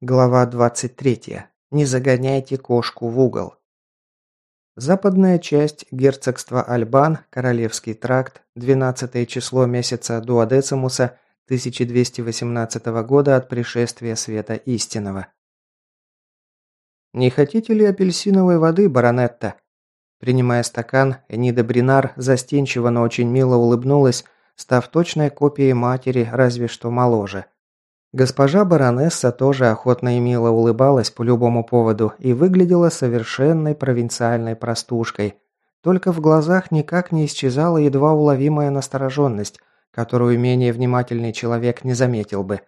Глава 23. Не загоняйте кошку в угол. Западная часть герцогства Альбан, Королевский тракт, 12 число месяца Дуадецимуса 1218 года от пришествия света истинного. «Не хотите ли апельсиновой воды, баронетта?» Принимая стакан, Энида Бринар застенчиво, но очень мило улыбнулась, став точной копией матери, разве что моложе – Госпожа баронесса тоже охотно и мило улыбалась по любому поводу и выглядела совершенной провинциальной простушкой. Только в глазах никак не исчезала едва уловимая настороженность, которую менее внимательный человек не заметил бы.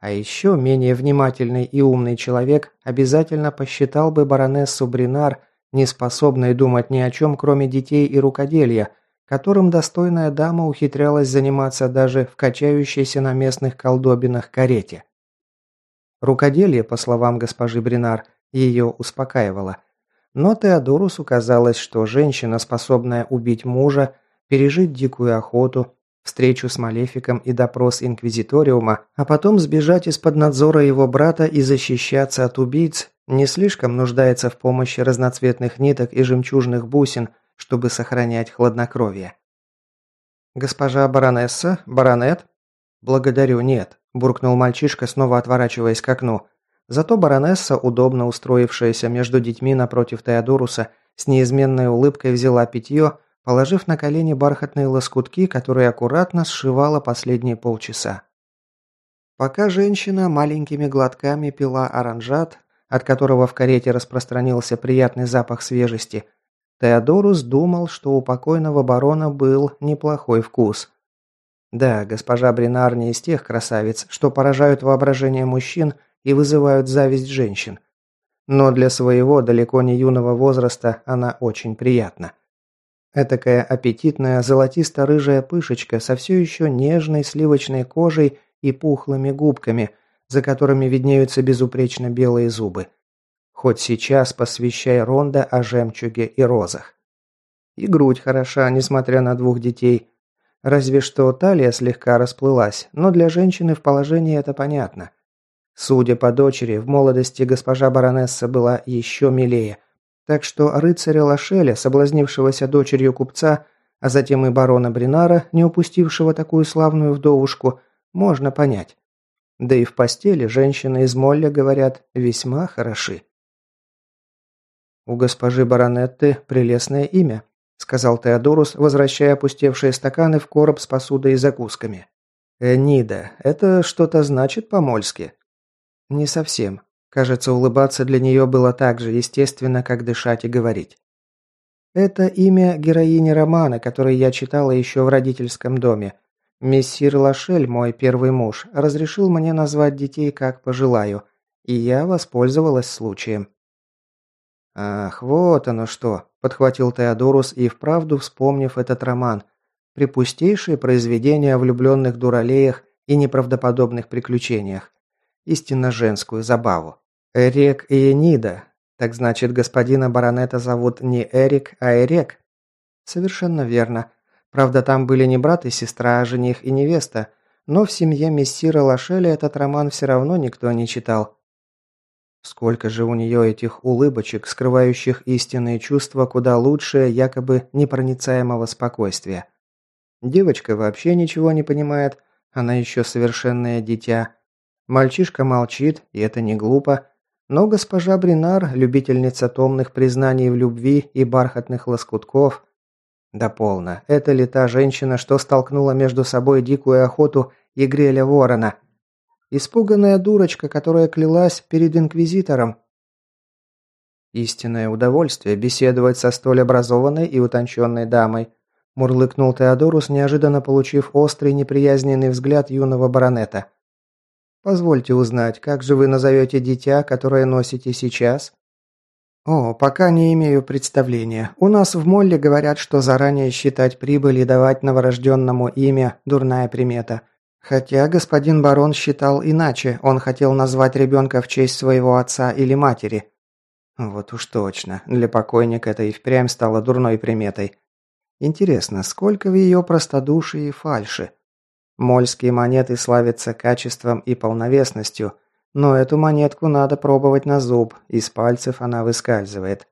А еще менее внимательный и умный человек обязательно посчитал бы баронессу Бринар неспособной думать ни о чем, кроме детей и рукоделия – которым достойная дама ухитрялась заниматься даже в качающейся на местных колдобинах карете. Рукоделие, по словам госпожи Бринар, ее успокаивало. Но Теодорусу казалось, что женщина, способная убить мужа, пережить дикую охоту, встречу с Малефиком и допрос Инквизиториума, а потом сбежать из-под надзора его брата и защищаться от убийц, не слишком нуждается в помощи разноцветных ниток и жемчужных бусин – чтобы сохранять хладнокровие. «Госпожа баронесса? Баронет?» «Благодарю, нет», – буркнул мальчишка, снова отворачиваясь к окну. Зато баронесса, удобно устроившаяся между детьми напротив Теодоруса, с неизменной улыбкой взяла питье, положив на колени бархатные лоскутки, которые аккуратно сшивала последние полчаса. Пока женщина маленькими глотками пила оранжат, от которого в карете распространился приятный запах свежести, Теодорус думал, что у покойного барона был неплохой вкус. Да, госпожа Бринар не из тех красавиц, что поражают воображение мужчин и вызывают зависть женщин. Но для своего далеко не юного возраста она очень приятна. Этакая аппетитная золотисто-рыжая пышечка со все еще нежной сливочной кожей и пухлыми губками, за которыми виднеются безупречно белые зубы. Хоть сейчас посвящай Ронда о жемчуге и розах. И грудь хороша, несмотря на двух детей. Разве что талия слегка расплылась, но для женщины в положении это понятно. Судя по дочери, в молодости госпожа баронесса была еще милее. Так что рыцаря Лошеля, соблазнившегося дочерью купца, а затем и барона Бринара, не упустившего такую славную вдовушку, можно понять. Да и в постели женщины из Молля, говорят, весьма хороши. «У госпожи баронетты прелестное имя», – сказал Теодорус, возвращая опустевшие стаканы в короб с посудой и закусками. «Энида, это что-то значит по-мольски?» «Не совсем. Кажется, улыбаться для нее было так же естественно, как дышать и говорить. Это имя героини романа, который я читала еще в родительском доме. Мессир Лашель, мой первый муж, разрешил мне назвать детей как пожелаю, и я воспользовалась случаем. «Ах, вот оно что!» – подхватил Теодорус и вправду вспомнив этот роман. Припустейшее произведение о влюбленных дуралеях и неправдоподобных приключениях. Истинно женскую забаву. Эрик и Энида. Так значит, господина баронета зовут не Эрик, а Эрек? Совершенно верно. Правда, там были не брат и сестра, а жених и невеста. Но в семье мессира Лашеля этот роман все равно никто не читал. Сколько же у нее этих улыбочек, скрывающих истинные чувства куда лучше якобы непроницаемого спокойствия. Девочка вообще ничего не понимает, она еще совершенное дитя. Мальчишка молчит, и это не глупо. Но госпожа Бринар, любительница томных признаний в любви и бархатных лоскутков... Да полно, это ли та женщина, что столкнула между собой дикую охоту и Греля Ворона, Испуганная дурочка, которая клялась перед инквизитором. Истинное удовольствие беседовать со столь образованной и утонченной дамой, мурлыкнул Теодорус, неожиданно получив острый неприязненный взгляд юного баронета. Позвольте узнать, как же вы назовете дитя, которое носите сейчас? О, пока не имею представления. У нас в Молле говорят, что заранее считать прибыль и давать новорожденному имя – дурная примета – Хотя господин барон считал иначе, он хотел назвать ребенка в честь своего отца или матери. Вот уж точно, для покойника это и впрямь стало дурной приметой. Интересно, сколько в ее простодушии и фальши? Мольские монеты славятся качеством и полновесностью, Но эту монетку надо пробовать на зуб, из пальцев она выскальзывает.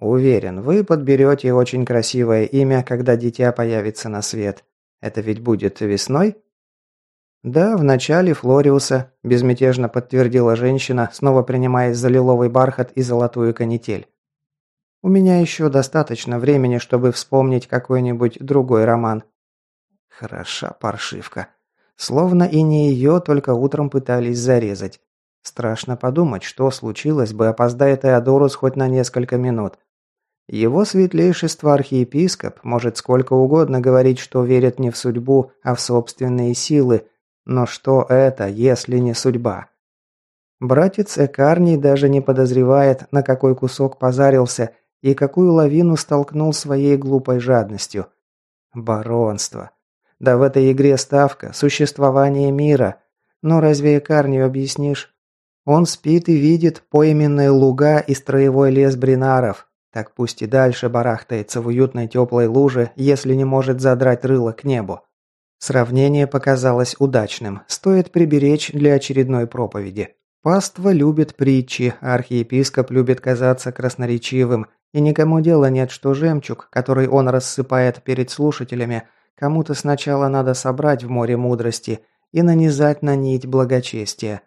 Уверен, вы подберете очень красивое имя, когда дитя появится на свет. Это ведь будет весной? Да, в начале Флориуса, безмятежно подтвердила женщина, снова принимаясь за лиловый бархат и золотую канитель. У меня еще достаточно времени, чтобы вспомнить какой-нибудь другой роман. Хороша паршивка. Словно и не ее только утром пытались зарезать. Страшно подумать, что случилось бы, опоздая Теодорус хоть на несколько минут. Его светлейшество архиепископ может сколько угодно говорить, что верит не в судьбу, а в собственные силы, но что это, если не судьба? Братец Экарний даже не подозревает, на какой кусок позарился и какую лавину столкнул своей глупой жадностью. Баронство. Да в этой игре ставка – существование мира. Но разве Экарнию объяснишь? Он спит и видит поименные луга и строевой лес Бринаров, так пусть и дальше барахтается в уютной теплой луже, если не может задрать рыло к небу. Сравнение показалось удачным, стоит приберечь для очередной проповеди. Паства любит притчи, архиепископ любит казаться красноречивым, и никому дела нет, что жемчуг, который он рассыпает перед слушателями, кому-то сначала надо собрать в море мудрости и нанизать на нить благочестия.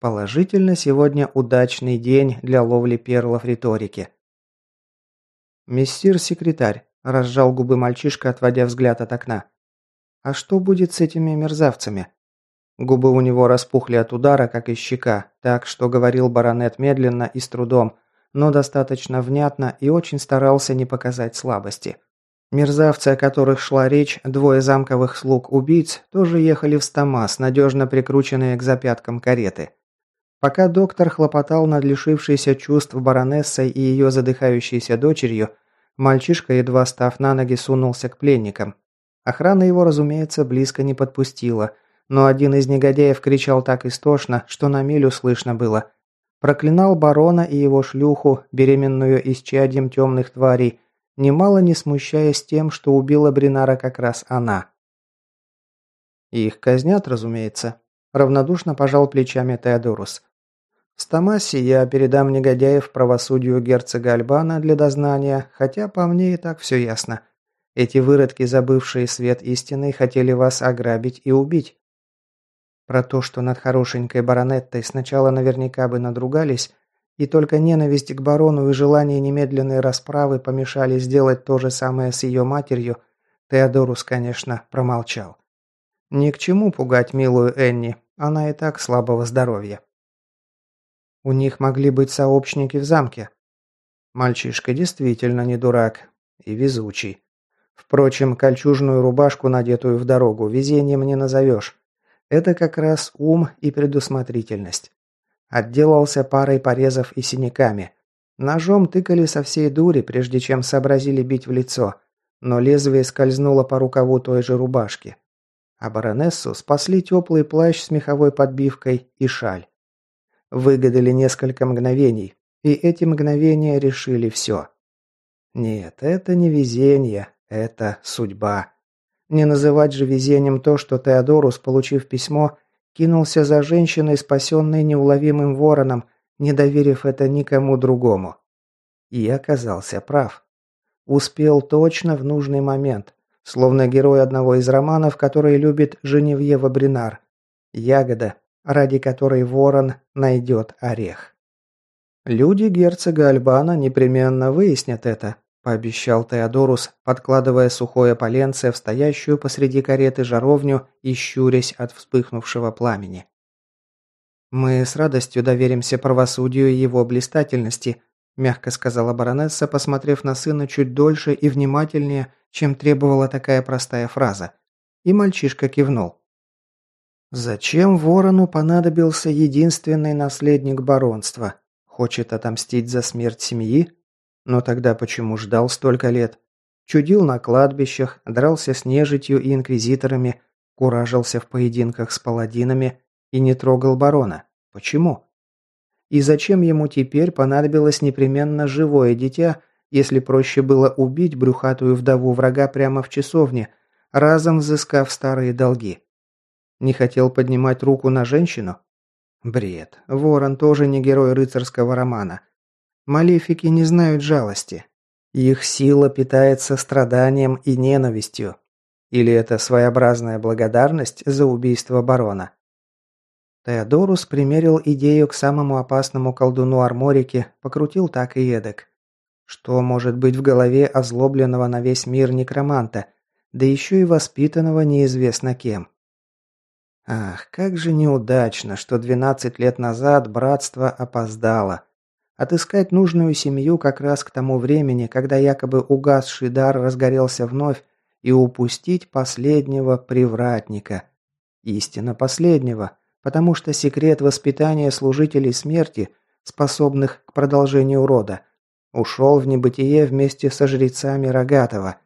Положительно, сегодня удачный день для ловли перлов риторики. «Мессир секретарь», – разжал губы мальчишка, отводя взгляд от окна. «А что будет с этими мерзавцами?» Губы у него распухли от удара, как и щека, так что говорил баронет медленно и с трудом, но достаточно внятно и очень старался не показать слабости. Мерзавцы, о которых шла речь, двое замковых слуг-убийц, тоже ехали в Стамас, надежно прикрученные к запяткам кареты. Пока доктор хлопотал над лишившейся чувств баронессой и ее задыхающейся дочерью, мальчишка, едва став на ноги, сунулся к пленникам. Охрана его, разумеется, близко не подпустила, но один из негодяев кричал так истошно, что на милю слышно было. Проклинал барона и его шлюху, беременную исчадьем темных тварей, немало не смущаясь тем, что убила Бринара как раз она. Их казнят, разумеется. Равнодушно пожал плечами Теодорус. В Стамасе я передам негодяев правосудию герцога Альбана для дознания, хотя по мне и так все ясно. Эти выродки, забывшие свет истины, хотели вас ограбить и убить. Про то, что над хорошенькой баронеттой сначала наверняка бы надругались, и только ненависть к барону и желание немедленной расправы помешали сделать то же самое с ее матерью, Теодорус, конечно, промолчал. Ни к чему пугать милую Энни, она и так слабого здоровья. У них могли быть сообщники в замке. Мальчишка действительно не дурак. И везучий. Впрочем, кольчужную рубашку, надетую в дорогу, везением не назовешь. Это как раз ум и предусмотрительность. Отделался парой порезов и синяками. Ножом тыкали со всей дури, прежде чем сообразили бить в лицо, но лезвие скользнуло по рукаву той же рубашки. А баронессу спасли теплый плащ с меховой подбивкой и шаль. Выгадали несколько мгновений, и эти мгновения решили все. Нет, это не везение, это судьба. Не называть же везением то, что Теодорус, получив письмо, кинулся за женщиной, спасенной неуловимым вороном, не доверив это никому другому. И оказался прав. Успел точно в нужный момент, словно герой одного из романов, который любит Женевьева Бринар. Ягода, ради которой ворон найдет орех. «Люди герцога Альбана непременно выяснят это», – пообещал Теодорус, подкладывая сухое поленце в стоящую посреди кареты жаровню и щурясь от вспыхнувшего пламени. «Мы с радостью доверимся правосудию его блистательности», – мягко сказала баронесса, посмотрев на сына чуть дольше и внимательнее, чем требовала такая простая фраза. И мальчишка кивнул. Зачем Ворону понадобился единственный наследник баронства? Хочет отомстить за смерть семьи? Но тогда почему ждал столько лет? Чудил на кладбищах, дрался с нежитью и инквизиторами, куражился в поединках с паладинами и не трогал барона. Почему? И зачем ему теперь понадобилось непременно живое дитя, если проще было убить брюхатую вдову врага прямо в часовне, разом взыскав старые долги? Не хотел поднимать руку на женщину? Бред. Ворон тоже не герой рыцарского романа. Малефики не знают жалости. Их сила питается страданием и ненавистью. Или это своеобразная благодарность за убийство барона? Теодорус примерил идею к самому опасному колдуну Арморике, покрутил так и эдак. Что может быть в голове озлобленного на весь мир некроманта, да еще и воспитанного неизвестно кем? Ах, как же неудачно, что 12 лет назад братство опоздало. Отыскать нужную семью как раз к тому времени, когда якобы угасший дар разгорелся вновь, и упустить последнего привратника. Истинно последнего – потому что секрет воспитания служителей смерти, способных к продолжению рода, ушел в небытие вместе со жрецами Рогатого.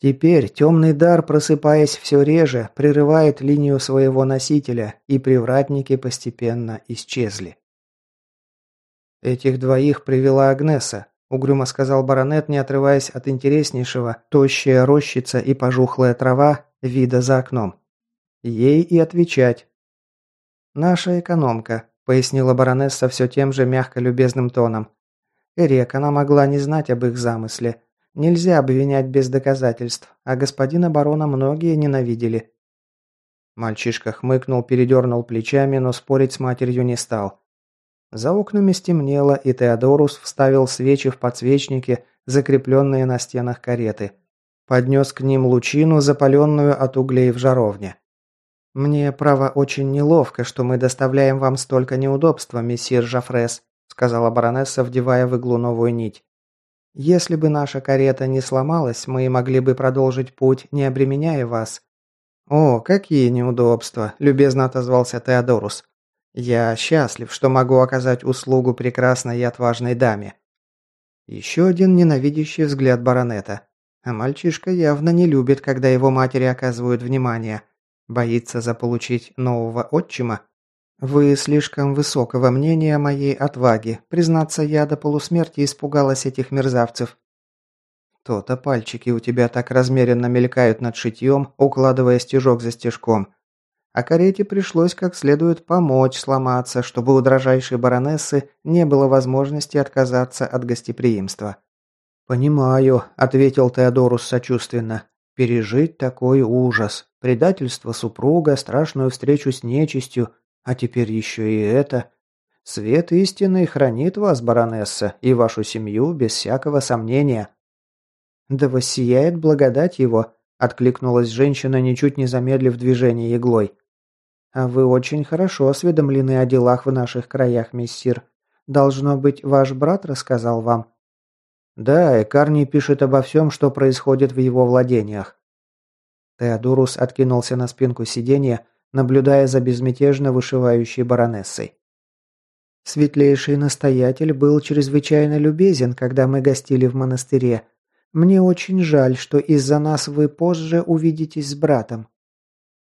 Теперь темный дар, просыпаясь все реже, прерывает линию своего носителя, и привратники постепенно исчезли. «Этих двоих привела Агнеса», – угрюмо сказал баронет, не отрываясь от интереснейшего, тощая рощица и пожухлая трава, вида за окном. «Ей и отвечать, «Наша экономка», – пояснила баронесса все тем же мягко-любезным тоном. Эрек, она могла не знать об их замысле. Нельзя обвинять без доказательств, а господина барона многие ненавидели. Мальчишка хмыкнул, передернул плечами, но спорить с матерью не стал. За окнами стемнело, и Теодорус вставил свечи в подсвечники, закрепленные на стенах кареты. Поднес к ним лучину, запаленную от углей в жаровне. «Мне, право, очень неловко, что мы доставляем вам столько неудобства, мессир Жафрес», сказала баронесса, вдевая в иглу новую нить. «Если бы наша карета не сломалась, мы могли бы продолжить путь, не обременяя вас». «О, какие неудобства!» – любезно отозвался Теодорус. «Я счастлив, что могу оказать услугу прекрасной и отважной даме». Еще один ненавидящий взгляд баронета. А мальчишка явно не любит, когда его матери оказывают внимание. Боится заполучить нового отчима? Вы слишком высокого мнения о моей отваге. Признаться, я до полусмерти испугалась этих мерзавцев. То-то пальчики у тебя так размеренно мелькают над шитьем, укладывая стежок за стежком. А карете пришлось как следует помочь сломаться, чтобы у дрожайшей баронессы не было возможности отказаться от гостеприимства. «Понимаю», – ответил Теодорус сочувственно. «Пережить такой ужас. Предательство супруга, страшную встречу с нечистью, а теперь еще и это. Свет истины хранит вас, баронесса, и вашу семью без всякого сомнения». «Да воссияет благодать его», – откликнулась женщина, ничуть не замедлив движение иглой. «А вы очень хорошо осведомлены о делах в наших краях, мессир. Должно быть, ваш брат рассказал вам». «Да, Экарни пишет обо всем, что происходит в его владениях. Теодорус откинулся на спинку сиденья, наблюдая за безмятежно вышивающей баронессой. Светлейший настоятель был чрезвычайно любезен, когда мы гостили в монастыре. Мне очень жаль, что из-за нас вы позже увидитесь с братом.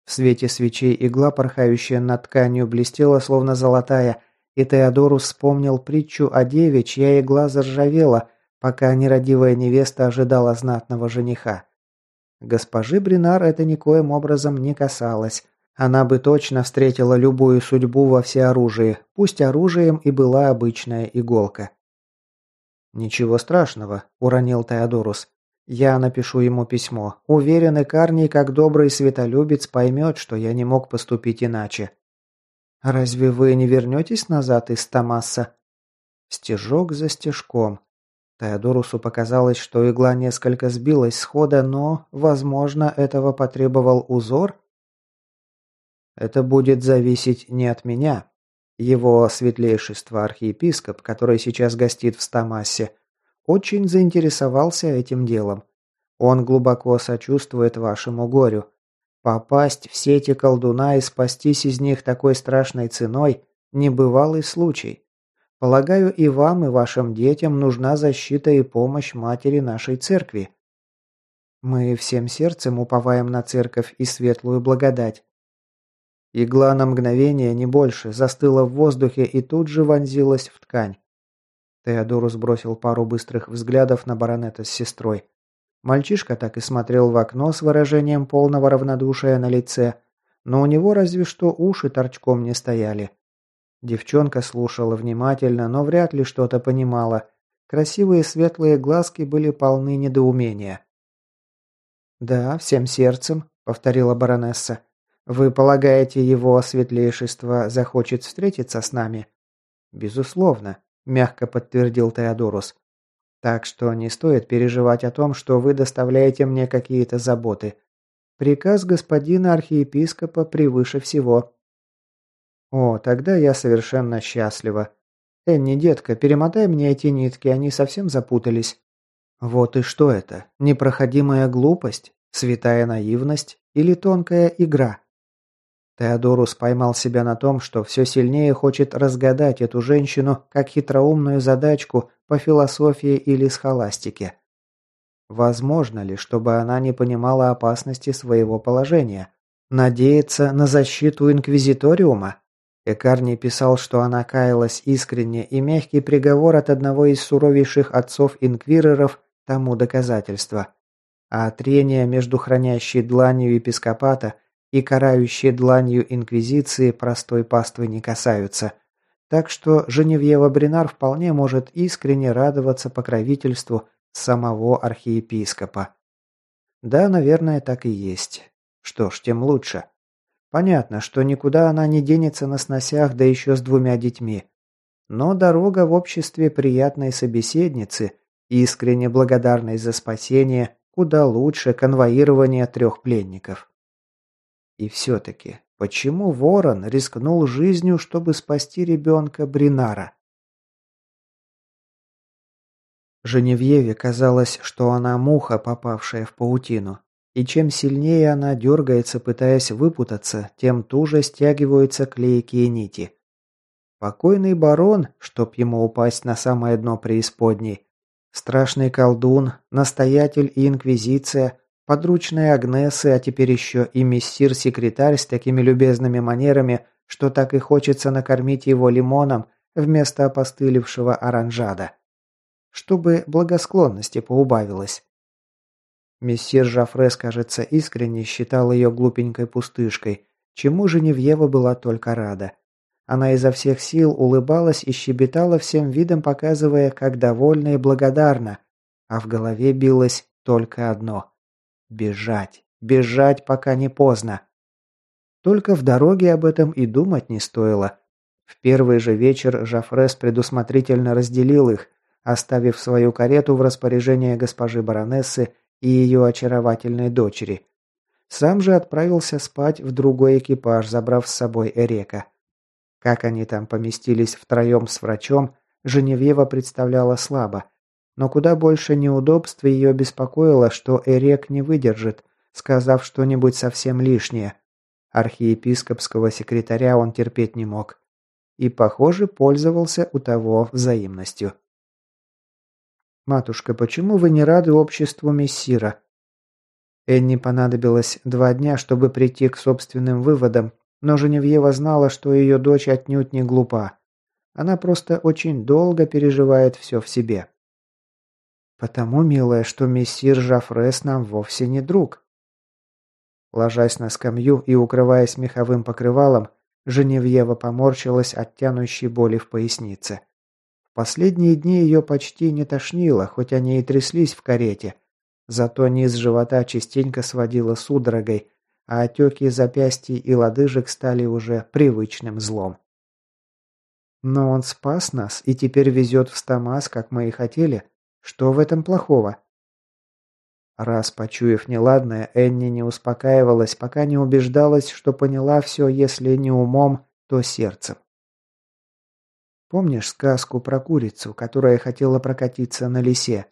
В свете свечей игла, порхающая над тканью, блестела, словно золотая, и Теодорус вспомнил притчу о деве, чья игла заржавела, пока нерадивая невеста ожидала знатного жениха. Госпожи Бринар это никоим образом не касалось. Она бы точно встретила любую судьбу во всеоружии, пусть оружием и была обычная иголка. «Ничего страшного», – уронил Теодорус. «Я напишу ему письмо. Уверен, Икарний, как добрый светолюбец, поймет, что я не мог поступить иначе». «Разве вы не вернетесь назад из Томаса?» Стежок за стежком. Теодорусу показалось, что игла несколько сбилась с хода, но, возможно, этого потребовал узор? Это будет зависеть не от меня. Его светлейшество архиепископ, который сейчас гостит в Стамасе, очень заинтересовался этим делом. Он глубоко сочувствует вашему горю. Попасть в сети колдуна и спастись из них такой страшной ценой – небывалый случай. Полагаю, и вам, и вашим детям нужна защита и помощь матери нашей церкви. Мы всем сердцем уповаем на церковь и светлую благодать. Игла на мгновение, не больше, застыла в воздухе и тут же вонзилась в ткань. Теодорус бросил пару быстрых взглядов на баронета с сестрой. Мальчишка так и смотрел в окно с выражением полного равнодушия на лице, но у него разве что уши торчком не стояли. Девчонка слушала внимательно, но вряд ли что-то понимала. Красивые светлые глазки были полны недоумения. «Да, всем сердцем», — повторила баронесса. «Вы полагаете, его светлейшество захочет встретиться с нами?» «Безусловно», – мягко подтвердил Теодорус. «Так что не стоит переживать о том, что вы доставляете мне какие-то заботы. Приказ господина архиепископа превыше всего». «О, тогда я совершенно счастлива. Энни, детка, перемотай мне эти нитки, они совсем запутались». Вот и что это? Непроходимая глупость? Святая наивность? Или тонкая игра? Теодорус поймал себя на том, что все сильнее хочет разгадать эту женщину как хитроумную задачку по философии или схоластике. Возможно ли, чтобы она не понимала опасности своего положения? Надеяться на защиту инквизиториума? Экарни писал, что она каялась искренне, и мягкий приговор от одного из суровейших отцов-инквиреров тому доказательство. А трения между хранящей дланью епископата – и карающие дланью Инквизиции простой паствы не касаются. Так что Женевьева Бринар вполне может искренне радоваться покровительству самого архиепископа. Да, наверное, так и есть. Что ж, тем лучше. Понятно, что никуда она не денется на сносях, да еще с двумя детьми. Но дорога в обществе приятной собеседницы, искренне благодарной за спасение, куда лучше конвоирования трех пленников. И все-таки, почему Ворон рискнул жизнью, чтобы спасти ребенка Бринара? Женевьеве казалось, что она муха, попавшая в паутину. И чем сильнее она дергается, пытаясь выпутаться, тем туже стягиваются клейкие нити. Покойный барон, чтоб ему упасть на самое дно преисподней, страшный колдун, настоятель и инквизиция, Подручные Агнесы, а теперь еще и мессир-секретарь с такими любезными манерами, что так и хочется накормить его лимоном вместо опостылевшего оранжада. Чтобы благосклонности поубавилось. Мессир Жафрес, кажется, искренне считал ее глупенькой пустышкой, чему Женевьева была только рада. Она изо всех сил улыбалась и щебетала всем видом, показывая, как довольна и благодарна, а в голове билось только одно Бежать. Бежать, пока не поздно. Только в дороге об этом и думать не стоило. В первый же вечер Жафрес предусмотрительно разделил их, оставив свою карету в распоряжение госпожи баронессы и ее очаровательной дочери. Сам же отправился спать в другой экипаж, забрав с собой Эрека. Как они там поместились втроем с врачом, Женевьева представляла слабо – но куда больше неудобств ее беспокоило, что Эрек не выдержит, сказав что-нибудь совсем лишнее. Архиепископского секретаря он терпеть не мог. И, похоже, пользовался у того взаимностью. «Матушка, почему вы не рады обществу мессира?» Энни понадобилось два дня, чтобы прийти к собственным выводам, но Женевьева знала, что ее дочь отнюдь не глупа. Она просто очень долго переживает все в себе. «Потому, милая, что мессир Жафрес нам вовсе не друг». Ложась на скамью и укрываясь меховым покрывалом, Женевьева поморщилась от тянущей боли в пояснице. В последние дни ее почти не тошнило, хоть они и тряслись в карете. Зато низ живота частенько сводила судорогой, а отеки запястья и лодыжек стали уже привычным злом. Но он спас нас и теперь везет в Стамас, как мы и хотели. Что в этом плохого? Раз почуяв неладное, Энни не успокаивалась, пока не убеждалась, что поняла все, если не умом, то сердцем. Помнишь сказку про курицу, которая хотела прокатиться на лисе?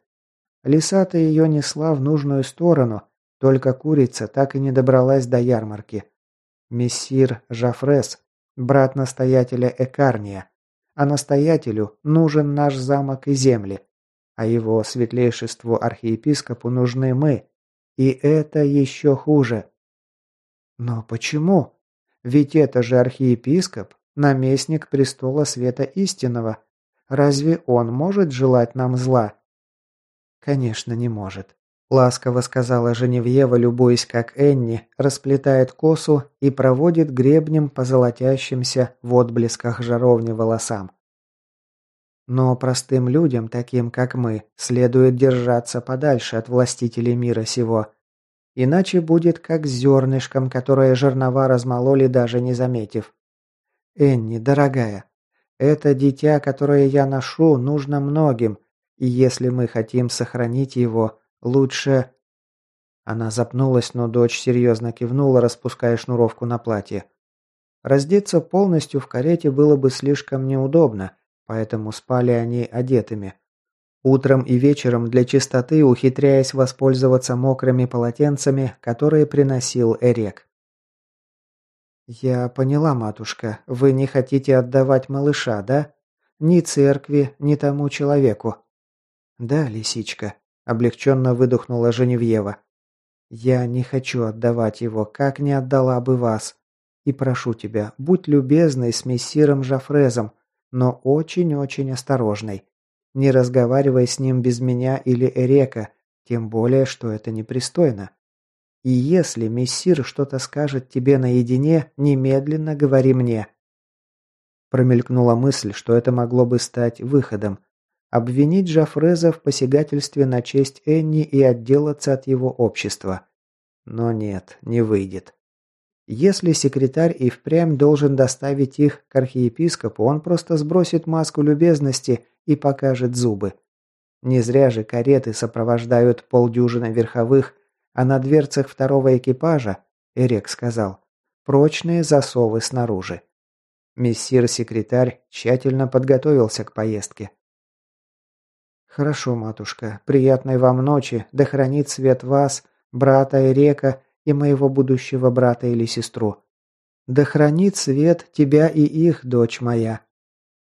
Лиса-то ее несла в нужную сторону, только курица так и не добралась до ярмарки. Мессир Жафрес, брат настоятеля Экарния, а настоятелю нужен наш замок и земли а его светлейшеству архиепископу нужны мы. И это еще хуже. Но почему? Ведь это же архиепископ, наместник престола света истинного. Разве он может желать нам зла? Конечно, не может. Ласково сказала Женевьева, любуясь, как Энни расплетает косу и проводит гребнем по золотящимся в отблесках жаровни волосам. Но простым людям, таким как мы, следует держаться подальше от властителей мира сего. Иначе будет как зернышком, которое жернова размололи, даже не заметив. Энни, дорогая, это дитя, которое я ношу, нужно многим, и если мы хотим сохранить его, Лучше...» Она запнулась, но дочь серьезно кивнула, распуская шнуровку на платье. Раздеться полностью в карете было бы слишком неудобно, поэтому спали они одетыми. Утром и вечером для чистоты ухитряясь воспользоваться мокрыми полотенцами, которые приносил Эрек. «Я поняла, матушка, вы не хотите отдавать малыша, да? Ни церкви, ни тому человеку». «Да, лисичка», Облегченно выдохнула Женевьева. «Я не хочу отдавать его, как не отдала бы вас. И прошу тебя, будь любезной с мессиром Жафрезом, но очень-очень осторожной. Не разговаривай с ним без меня или Эрека, тем более, что это непристойно. И если мессир что-то скажет тебе наедине, немедленно говори мне». Промелькнула мысль, что это могло бы стать выходом, обвинить Жафреза в посягательстве на честь Энни и отделаться от его общества. Но нет, не выйдет. Если секретарь и впрямь должен доставить их к архиепископу, он просто сбросит маску любезности и покажет зубы. Не зря же кареты сопровождают полдюжины верховых, а на дверцах второго экипажа, Эрек сказал, прочные засовы снаружи. Мессир-секретарь тщательно подготовился к поездке. «Хорошо, матушка. Приятной вам ночи. Да хранит свет вас, брата Эрека и моего будущего брата или сестру. Да хранит свет тебя и их, дочь моя».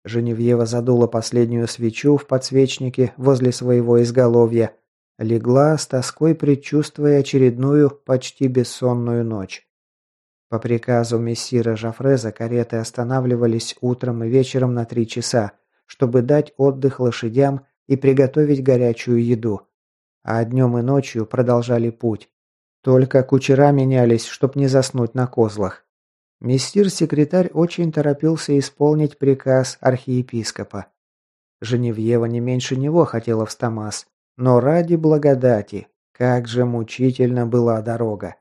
Женевьева задула последнюю свечу в подсвечнике возле своего изголовья. Легла с тоской, предчувствуя очередную, почти бессонную ночь. По приказу мессира Жафреза кареты останавливались утром и вечером на три часа, чтобы дать отдых лошадям и приготовить горячую еду. А днем и ночью продолжали путь. Только кучера менялись, чтоб не заснуть на козлах. Мессир-секретарь очень торопился исполнить приказ архиепископа. Женевьева не меньше него хотела в Стамас, но ради благодати, как же мучительно была дорога.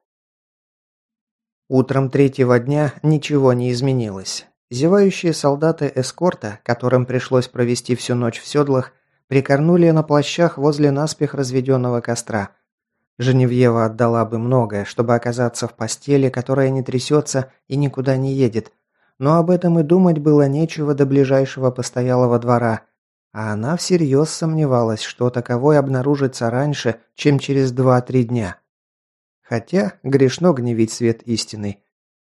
Утром третьего дня ничего не изменилось. Зевающие солдаты эскорта, которым пришлось провести всю ночь в седлах, Прикорнули на плащах возле наспех разведенного костра. Женевьева отдала бы многое, чтобы оказаться в постели, которая не трясется и никуда не едет. Но об этом и думать было нечего до ближайшего постоялого двора. А она всерьез сомневалась, что таковой обнаружится раньше, чем через два-три дня. Хотя грешно гневить свет истины.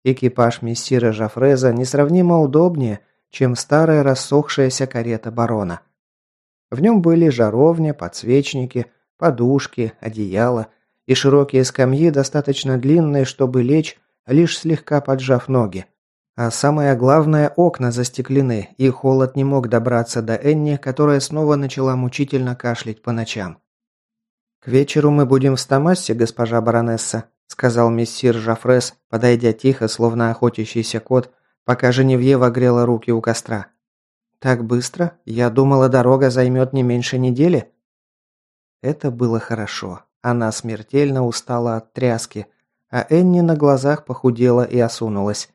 Экипаж мессира Жафреза несравнимо удобнее, чем старая рассохшаяся карета барона. В нем были жаровня, подсвечники, подушки, одеяло и широкие скамьи, достаточно длинные, чтобы лечь, лишь слегка поджав ноги. А самое главное, окна застеклены, и холод не мог добраться до Энни, которая снова начала мучительно кашлять по ночам. «К вечеру мы будем в Стамассе, госпожа баронесса», сказал мессир Жафрес, подойдя тихо, словно охотящийся кот, пока Женевьева грела руки у костра. «Так быстро? Я думала, дорога займет не меньше недели». Это было хорошо. Она смертельно устала от тряски, а Энни на глазах похудела и осунулась.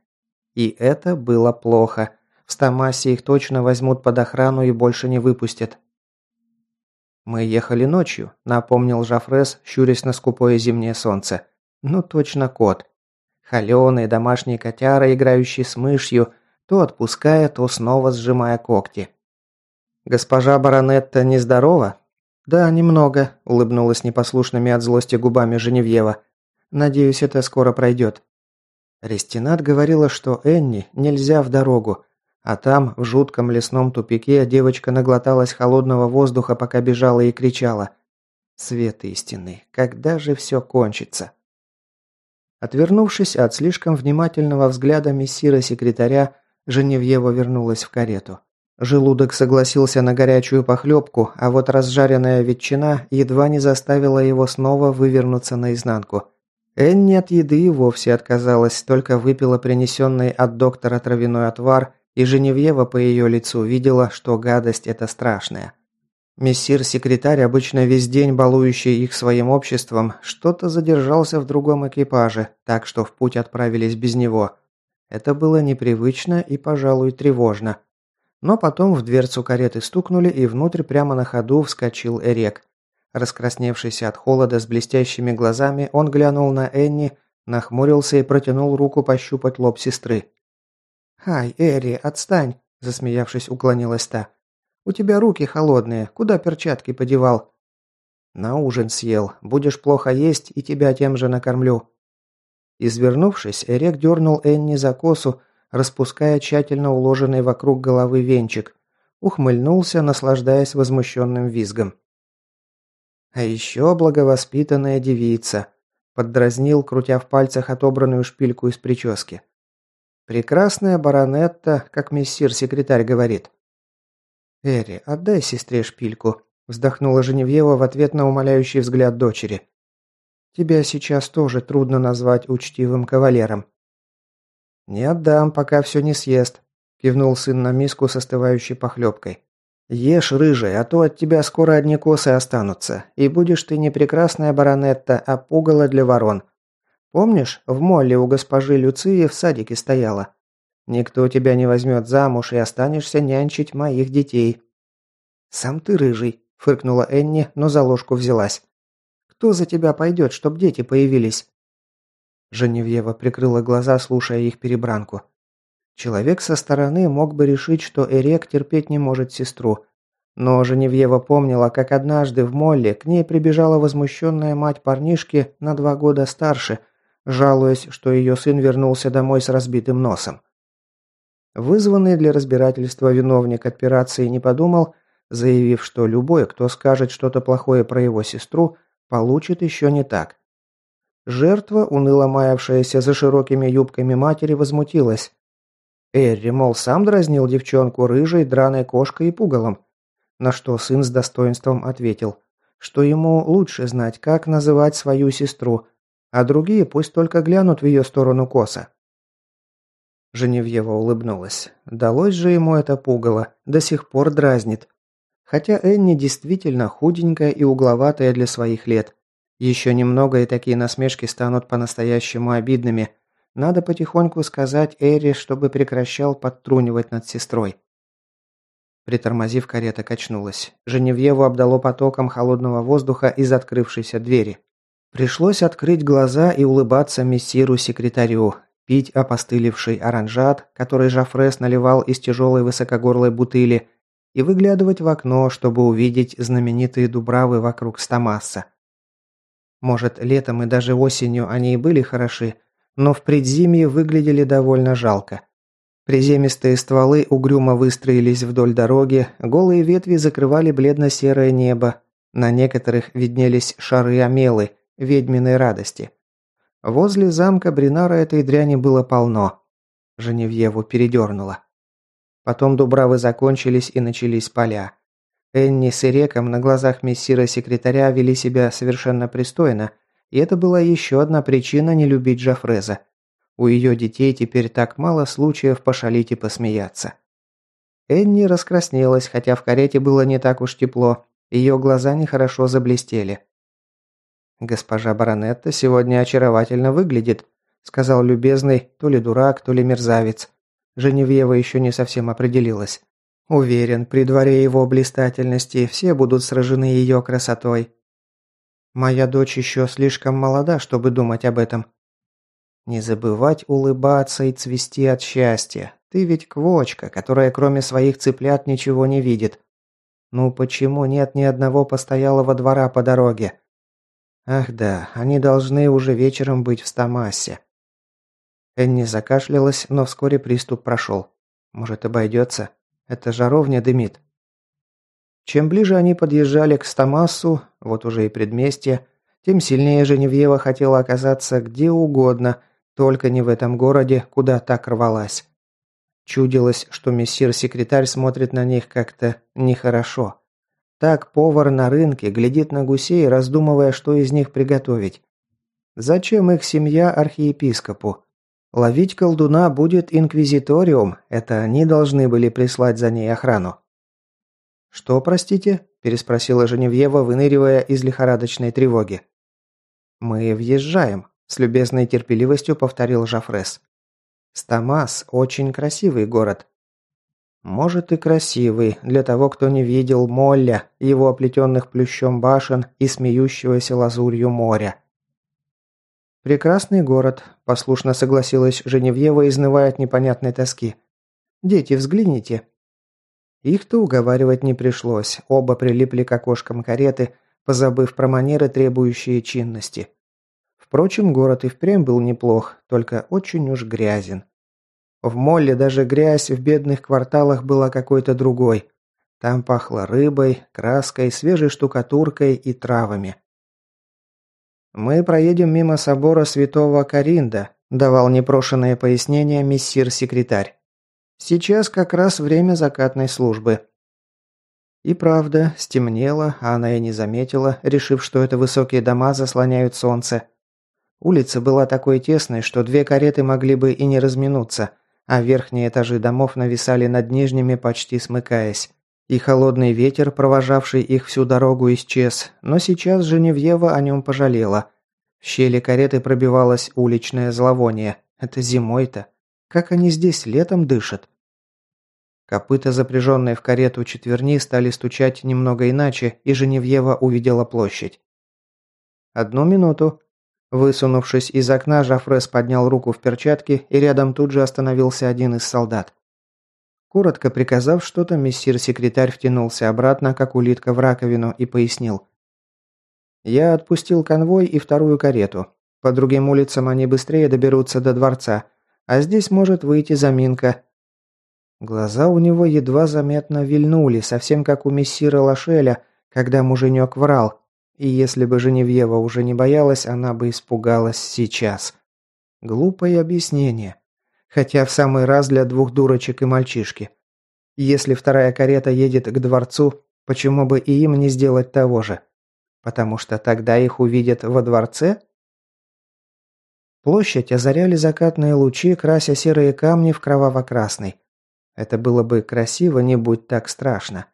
И это было плохо. В Стамасе их точно возьмут под охрану и больше не выпустят. «Мы ехали ночью», — напомнил Жафрес, щурясь на скупое зимнее солнце. «Ну точно кот. Холеный домашний котяра, играющий с мышью, то отпуская, то снова сжимая когти. «Госпожа баронетта нездорова?» «Да, немного», – улыбнулась непослушными от злости губами Женевьева. «Надеюсь, это скоро пройдет». Рестинат говорила, что Энни нельзя в дорогу, а там, в жутком лесном тупике, девочка наглоталась холодного воздуха, пока бежала и кричала. «Свет истины, когда же все кончится?» Отвернувшись от слишком внимательного взгляда мессира-секретаря, Женевьева вернулась в карету. Желудок согласился на горячую похлебку, а вот разжаренная ветчина едва не заставила его снова вывернуться наизнанку. Энни от еды вовсе отказалась, только выпила принесенный от доктора травяной отвар, и Женевьева по ее лицу видела, что гадость это страшная. Мессир-секретарь, обычно весь день балующий их своим обществом, что-то задержался в другом экипаже, так что в путь отправились без него. Это было непривычно и, пожалуй, тревожно. Но потом в дверцу кареты стукнули, и внутрь прямо на ходу вскочил Эрек. Раскрасневшийся от холода с блестящими глазами, он глянул на Энни, нахмурился и протянул руку пощупать лоб сестры. «Ай, Эри, отстань!» – засмеявшись, уклонилась та. «У тебя руки холодные, куда перчатки подевал?» «На ужин съел. Будешь плохо есть, и тебя тем же накормлю». Извернувшись, Эрек дернул Энни за косу, распуская тщательно уложенный вокруг головы венчик. Ухмыльнулся, наслаждаясь возмущенным визгом. А еще благовоспитанная девица. Поддразнил, крутя в пальцах отобранную шпильку из прически. Прекрасная баронетта, как мессир-секретарь говорит. «Эри, отдай сестре шпильку», – вздохнула Женевьева в ответ на умоляющий взгляд дочери. «Тебя сейчас тоже трудно назвать учтивым кавалером». «Не отдам, пока все не съест», – кивнул сын на миску с остывающей похлебкой. «Ешь, рыжий, а то от тебя скоро одни косы останутся, и будешь ты не прекрасная баронетта, а пугало для ворон. Помнишь, в молле у госпожи Люции в садике стояла? Никто тебя не возьмет замуж и останешься нянчить моих детей». «Сам ты рыжий», – фыркнула Энни, но за ложку взялась. «Кто за тебя пойдет, чтоб дети появились?» Женевьева прикрыла глаза, слушая их перебранку. Человек со стороны мог бы решить, что Эрек терпеть не может сестру. Но Женевьева помнила, как однажды в Молле к ней прибежала возмущенная мать парнишки на два года старше, жалуясь, что ее сын вернулся домой с разбитым носом. Вызванный для разбирательства виновник операции не подумал, заявив, что любой, кто скажет что-то плохое про его сестру, получит еще не так. Жертва, уныло маявшаяся за широкими юбками матери, возмутилась. Эрри, мол, сам дразнил девчонку рыжей, драной кошкой и пугалом. На что сын с достоинством ответил, что ему лучше знать, как называть свою сестру, а другие пусть только глянут в ее сторону косо. Женевьева улыбнулась. Далось же ему это пугало, до сих пор дразнит. Хотя Энни действительно худенькая и угловатая для своих лет. Еще немного и такие насмешки станут по-настоящему обидными – надо потихоньку сказать Эри, чтобы прекращал подтрунивать над сестрой. Притормозив, карета качнулась. Женевьеву обдало потоком холодного воздуха из открывшейся двери. Пришлось открыть глаза и улыбаться мессиру-секретарю, пить опостылевший оранжат, который Жафрес наливал из тяжелой высокогорлой бутыли, и выглядывать в окно, чтобы увидеть знаменитые дубравы вокруг Стамасса. Может, летом и даже осенью они и были хороши, но в предзимье выглядели довольно жалко. Приземистые стволы угрюмо выстроились вдоль дороги, голые ветви закрывали бледно-серое небо, на некоторых виднелись шары омелы, ведьминой радости. Возле замка Бринара этой дряни было полно. Женевьеву передернуло. Потом дубравы закончились и начались поля. Энни с Иреком на глазах мессира-секретаря вели себя совершенно пристойно, и это была еще одна причина не любить Джафреза. У ее детей теперь так мало случаев пошалить и посмеяться. Энни раскраснелась, хотя в карете было не так уж тепло. Ее глаза нехорошо заблестели. «Госпожа баронетта сегодня очаровательно выглядит», сказал любезный, то ли дурак, то ли мерзавец. Женевьева еще не совсем определилась. Уверен, при дворе его блистательности все будут сражены ее красотой. Моя дочь еще слишком молода, чтобы думать об этом. Не забывать улыбаться и цвести от счастья. Ты ведь квочка, которая кроме своих цыплят ничего не видит. Ну почему нет ни одного постоялого двора по дороге? Ах да, они должны уже вечером быть в Стамасе. Энни закашлялась, но вскоре приступ прошел. Может, обойдется? Это жаровня дымит. Чем ближе они подъезжали к Стамасу, вот уже и предместье, тем сильнее Женевьева хотела оказаться где угодно, только не в этом городе, куда так рвалась. Чудилось, что мессир-секретарь смотрит на них как-то нехорошо. Так повар на рынке глядит на гусей, раздумывая, что из них приготовить. Зачем их семья архиепископу? Ловить колдуна будет инквизиториум, это они должны были прислать за ней охрану. «Что, простите?» – переспросила Женевьева, выныривая из лихорадочной тревоги. «Мы въезжаем», – с любезной терпеливостью повторил Жафрес. «Стамас – очень красивый город. Может и красивый, для того, кто не видел Молля, его оплетенных плющом башен и смеющегося лазурью моря. «Прекрасный город», – послушно согласилась Женевьева, изнывая от непонятной тоски. «Дети, взгляните, их-то уговаривать не пришлось, оба прилипли к окошкам кареты, позабыв про манеры, требующие чинности. Впрочем, город и впрямь был неплох, только очень уж грязен. В Молле даже грязь в бедных кварталах была какой-то другой. Там пахло рыбой, краской, свежей штукатуркой и травами. «Мы проедем мимо собора святого Каринда», – давал непрошенное пояснение мессир-секретарь. Сейчас как раз время закатной службы. И правда, стемнело, а она и не заметила, решив, что это высокие дома заслоняют солнце. Улица была такой тесной, что две кареты могли бы и не разминуться, а верхние этажи домов нависали над нижними, почти смыкаясь. И холодный ветер, провожавший их всю дорогу, исчез, но сейчас Женевьева о нем пожалела. В щели кареты пробивалось уличное зловоние. Это зимой-то. Как они здесь летом дышат? Копыта, запряженные в карету четверни, стали стучать немного иначе, и Женевьева увидела площадь. «Одну минуту». Высунувшись из окна, Жафрес поднял руку в перчатке, и рядом тут же остановился один из солдат. Коротко приказав что-то, мессир-секретарь втянулся обратно, как улитка в раковину, и пояснил. «Я отпустил конвой и вторую карету. По другим улицам они быстрее доберутся до дворца, а здесь может выйти заминка, Глаза у него едва заметно вильнули, совсем как у мессира Лошеля, когда муженек врал. И если бы Женевьева уже не боялась, она бы испугалась сейчас. Глупое объяснение. Хотя в самый раз для двух дурочек и мальчишки. Если вторая карета едет к дворцу, почему бы и им не сделать того же? Потому что тогда их увидят во дворце? Площадь озаряли закатные лучи, крася серые камни в кроваво-красный. Это было бы красиво, не будь так страшно.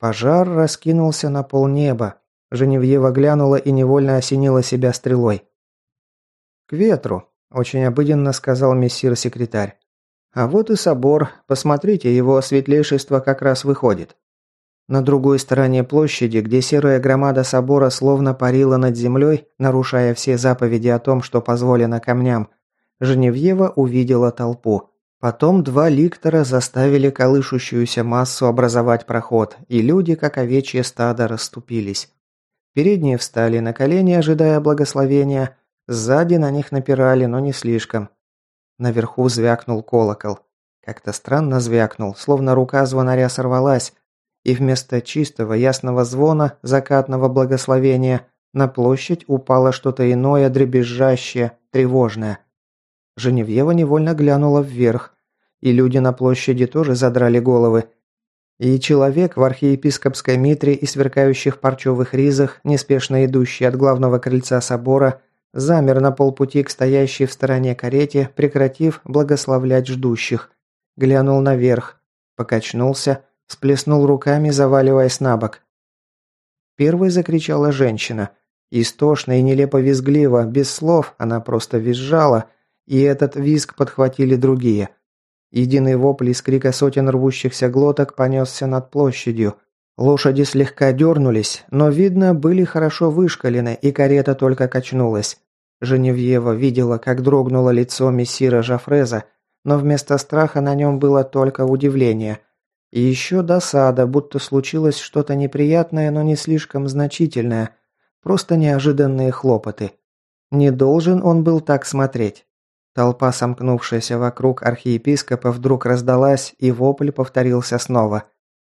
Пожар раскинулся на полнеба. Женевьева глянула и невольно осенила себя стрелой. «К ветру», – очень обыденно сказал мессир-секретарь. «А вот и собор. Посмотрите, его светлейшество как раз выходит». На другой стороне площади, где серая громада собора словно парила над землей, нарушая все заповеди о том, что позволено камням, Женевьева увидела толпу. Потом два ликтора заставили колышущуюся массу образовать проход, и люди, как овечье стадо, расступились. Передние встали на колени, ожидая благословения, сзади на них напирали, но не слишком. Наверху звякнул колокол. Как-то странно звякнул, словно рука звонаря сорвалась, и вместо чистого ясного звона закатного благословения на площадь упало что-то иное, дребезжащее, тревожное. Женевьева невольно глянула вверх и люди на площади тоже задрали головы. И человек в архиепископской митре и сверкающих парчевых ризах, неспешно идущий от главного крыльца собора, замер на полпути к стоящей в стороне карете, прекратив благословлять ждущих. Глянул наверх, покачнулся, всплеснул руками, заваливаясь на бок. Первой закричала женщина. Истошно и нелепо визгливо, без слов, она просто визжала, и этот визг подхватили другие – Единый вопль из крика сотен рвущихся глоток понесся над площадью. Лошади слегка дернулись, но, видно, были хорошо вышкалены, и карета только качнулась. Женевьева видела, как дрогнуло лицо мессира Жафреза, но вместо страха на нем было только удивление. И еще досада, будто случилось что-то неприятное, но не слишком значительное. Просто неожиданные хлопоты. Не должен он был так смотреть. Толпа, сомкнувшаяся вокруг архиепископа, вдруг раздалась, и вопль повторился снова.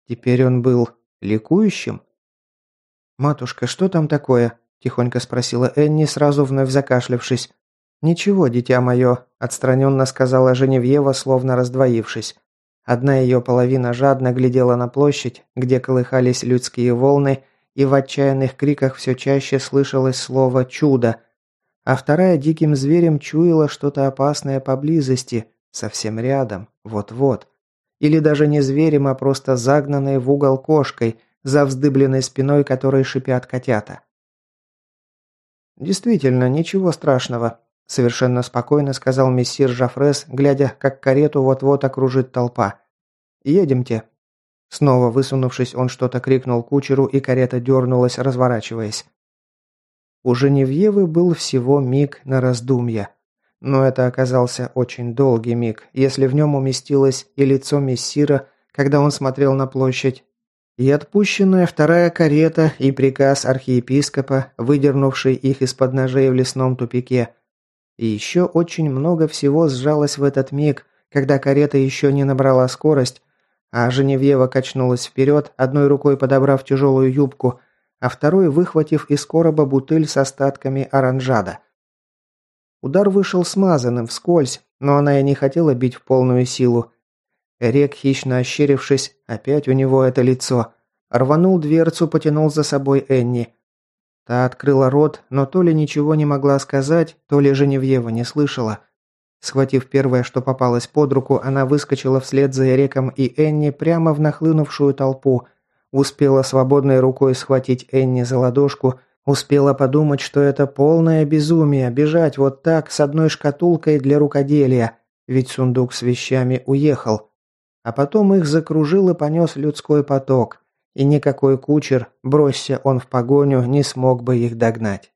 Теперь он был ликующим. «Матушка, что там такое?» – тихонько спросила Энни, сразу вновь закашлявшись. «Ничего, дитя мое», – отстраненно сказала Женевьева, словно раздвоившись. Одна ее половина жадно глядела на площадь, где колыхались людские волны, и в отчаянных криках все чаще слышалось слово «чудо», а вторая диким зверем чуяла что-то опасное поблизости, совсем рядом, вот-вот. Или даже не зверем, а просто загнанной в угол кошкой, за вздыбленной спиной которой шипят котята. «Действительно, ничего страшного», – совершенно спокойно сказал мессир Жафрес, глядя, как карету вот-вот окружит толпа. «Едемте». Снова высунувшись, он что-то крикнул кучеру, и карета дернулась, разворачиваясь. У Женевьевы был всего миг на раздумье. Но это оказался очень долгий миг, если в нем уместилось и лицо мессира, когда он смотрел на площадь, и отпущенная вторая карета, и приказ архиепископа, выдернувший их из-под ножей в лесном тупике. И еще очень много всего сжалось в этот миг, когда карета еще не набрала скорость, а Женевьева качнулась вперед, одной рукой подобрав тяжелую юбку – а второй выхватив из короба бутыль с остатками оранжада. Удар вышел смазанным, вскользь, но она и не хотела бить в полную силу. Рек, хищно ощерившись, опять у него это лицо, рванул дверцу, потянул за собой Энни. Та открыла рот, но то ли ничего не могла сказать, то ли Женевьева не слышала. Схватив первое, что попалось под руку, она выскочила вслед за Эреком и Энни прямо в нахлынувшую толпу, Успела свободной рукой схватить Энни за ладошку, успела подумать, что это полное безумие бежать вот так с одной шкатулкой для рукоделия, ведь сундук с вещами уехал. А потом их закружил и понес людской поток, и никакой кучер, бросься он в погоню, не смог бы их догнать.